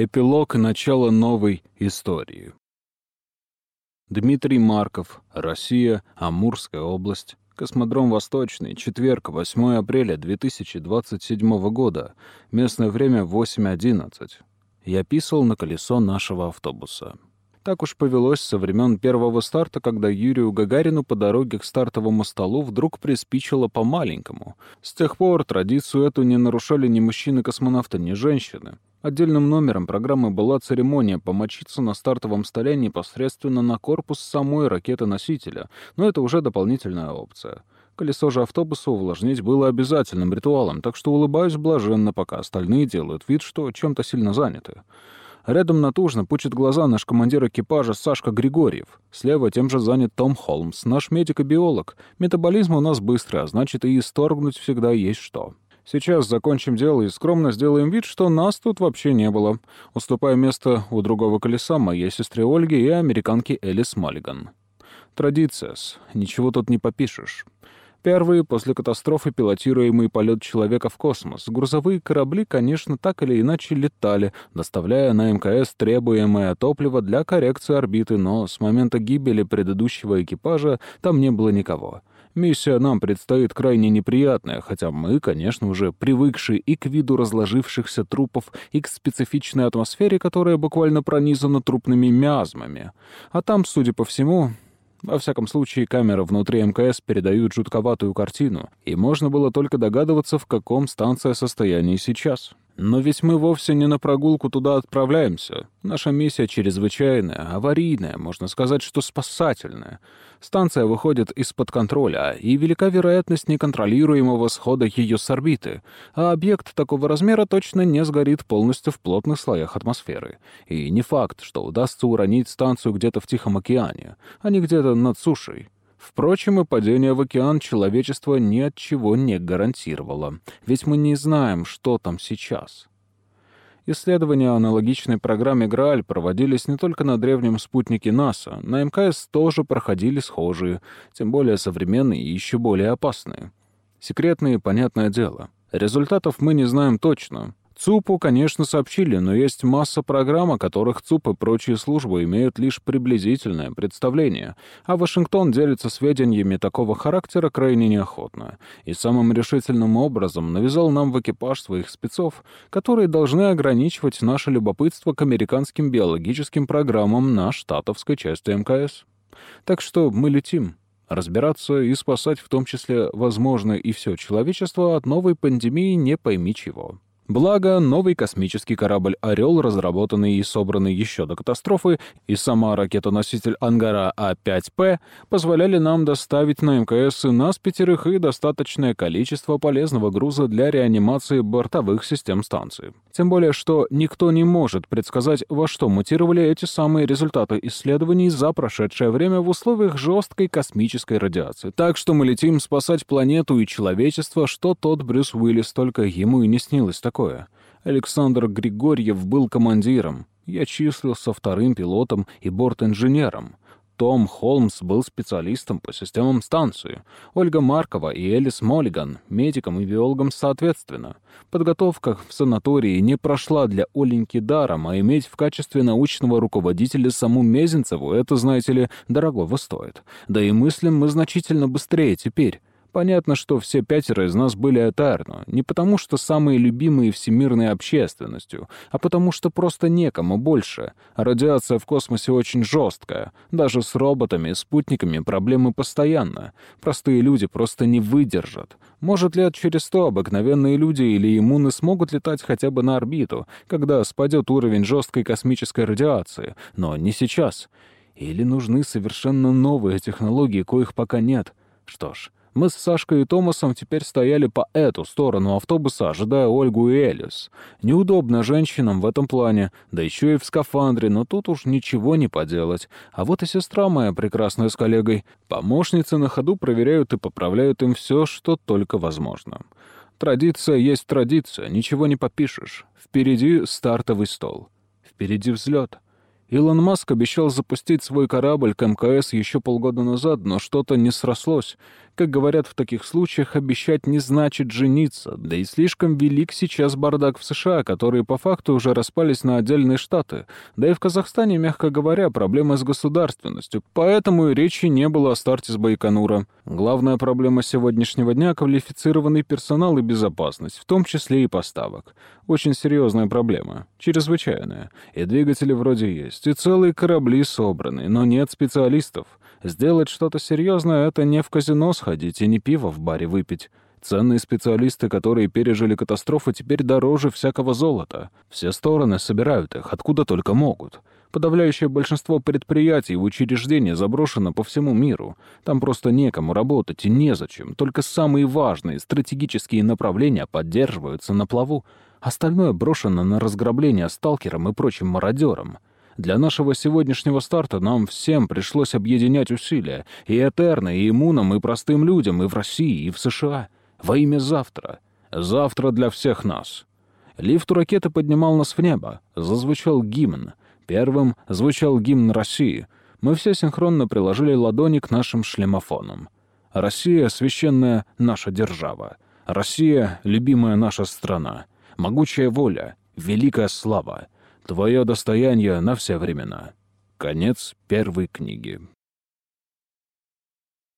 Эпилог начала новой истории. Дмитрий Марков, Россия, Амурская область, Космодром Восточный, четверг, 8 апреля 2027 года, местное время 8.11. Я писал на колесо нашего автобуса. Так уж повелось со времен первого старта, когда Юрию Гагарину по дороге к стартовому столу вдруг приспичило по-маленькому. С тех пор традицию эту не нарушали ни мужчины-космонавты, ни женщины. Отдельным номером программы была церемония помочиться на стартовом столе непосредственно на корпус самой ракеты-носителя, но это уже дополнительная опция. Колесо же автобуса увлажнить было обязательным ритуалом, так что улыбаюсь блаженно, пока остальные делают вид, что чем-то сильно заняты. Рядом натужно пучит глаза наш командир экипажа Сашка Григорьев. Слева тем же занят Том Холмс, наш медик и биолог. Метаболизм у нас быстрый, а значит и исторгнуть всегда есть что. Сейчас закончим дело и скромно сделаем вид, что нас тут вообще не было, уступая место у другого колеса моей сестре Ольге и американке Элис Маллиган. Традиция Ничего тут не попишешь. Первый после катастрофы пилотируемый полет человека в космос. Грузовые корабли, конечно, так или иначе летали, доставляя на МКС требуемое топливо для коррекции орбиты, но с момента гибели предыдущего экипажа там не было никого. Миссия нам предстоит крайне неприятная, хотя мы, конечно, уже привыкшие и к виду разложившихся трупов, и к специфичной атмосфере, которая буквально пронизана трупными миазмами. А там, судя по всему, во всяком случае, камеры внутри МКС передают жутковатую картину, и можно было только догадываться, в каком станция состоянии сейчас. Но ведь мы вовсе не на прогулку туда отправляемся. Наша миссия чрезвычайная, аварийная, можно сказать, что спасательная. Станция выходит из-под контроля, и велика вероятность неконтролируемого схода ее с орбиты, а объект такого размера точно не сгорит полностью в плотных слоях атмосферы. И не факт, что удастся уронить станцию где-то в Тихом океане, а не где-то над сушей. Впрочем, и падение в океан человечество ни от чего не гарантировало, ведь мы не знаем, что там сейчас. Исследования аналогичной программе «Грааль» проводились не только на древнем спутнике НАСА, на МКС тоже проходили схожие, тем более современные и еще более опасные. Секретные, понятное дело. Результатов мы не знаем точно, ЦУПу, конечно, сообщили, но есть масса программ, о которых ЦУП и прочие службы имеют лишь приблизительное представление, а Вашингтон делится сведениями такого характера крайне неохотно и самым решительным образом навязал нам в экипаж своих спецов, которые должны ограничивать наше любопытство к американским биологическим программам на штатовской части МКС. Так что мы летим разбираться и спасать в том числе, возможно, и все человечество от новой пандемии не пойми чего. Благо, новый космический корабль «Орел», разработанный и собранный еще до катастрофы, и сама ракетоноситель «Ангара А-5П» позволяли нам доставить на МКС и нас пятерых и достаточное количество полезного груза для реанимации бортовых систем станции. Тем более, что никто не может предсказать, во что мутировали эти самые результаты исследований за прошедшее время в условиях жесткой космической радиации. Так что мы летим спасать планету и человечество, что тот Брюс Уиллис только ему и не снилось такое. Александр Григорьев был командиром. Я числился вторым пилотом и борт-инженером. Том Холмс был специалистом по системам станции. Ольга Маркова и Элис Моллиган — медиком и биологом соответственно. Подготовка в санатории не прошла для Оленьки даром, а иметь в качестве научного руководителя саму Мезенцеву — это, знаете ли, дорогого стоит. Да и мыслим мы значительно быстрее теперь. Понятно, что все пятеро из нас были Этарно, не потому что самые любимые всемирной общественностью, а потому что просто некому больше. Радиация в космосе очень жесткая. Даже с роботами и спутниками проблемы постоянно. Простые люди просто не выдержат. Может, лет через сто обыкновенные люди или иммуны смогут летать хотя бы на орбиту, когда спадет уровень жесткой космической радиации, но не сейчас. Или нужны совершенно новые технологии, коих пока нет. Что ж, мы с Сашкой и Томасом теперь стояли по эту сторону автобуса, ожидая Ольгу и Элис. Неудобно женщинам в этом плане, да еще и в скафандре, но тут уж ничего не поделать. А вот и сестра моя прекрасная с коллегой. Помощницы на ходу проверяют и поправляют им все, что только возможно. Традиция есть традиция, ничего не попишешь. Впереди стартовый стол. Впереди взлет. Илон Маск обещал запустить свой корабль к МКС еще полгода назад, но что-то не срослось. Как говорят в таких случаях, обещать не значит жениться, да и слишком велик сейчас бардак в США, которые по факту уже распались на отдельные штаты. Да и в Казахстане, мягко говоря, проблемы с государственностью, поэтому и речи не было о старте с Байконура. Главная проблема сегодняшнего дня — квалифицированный персонал и безопасность, в том числе и поставок. Очень серьезная проблема, чрезвычайная. И двигатели вроде есть, и целые корабли собраны, но нет специалистов. Сделать что-то серьезное — это не в казино сходить и не пиво в баре выпить. Ценные специалисты, которые пережили катастрофу, теперь дороже всякого золота. Все стороны собирают их, откуда только могут. Подавляющее большинство предприятий и учреждений заброшено по всему миру. Там просто некому работать и незачем. Только самые важные стратегические направления поддерживаются на плаву. Остальное брошено на разграбление сталкерам и прочим мародерам. Для нашего сегодняшнего старта нам всем пришлось объединять усилия. И Этерно, и иммунам, и простым людям, и в России, и в США. Во имя завтра. Завтра для всех нас. Лифт ракеты поднимал нас в небо. Зазвучал гимн. Первым звучал гимн России. Мы все синхронно приложили ладони к нашим шлемофонам. Россия — священная наша держава. Россия — любимая наша страна. Могучая воля, великая слава — Твое достояние на все времена. Конец первой книги.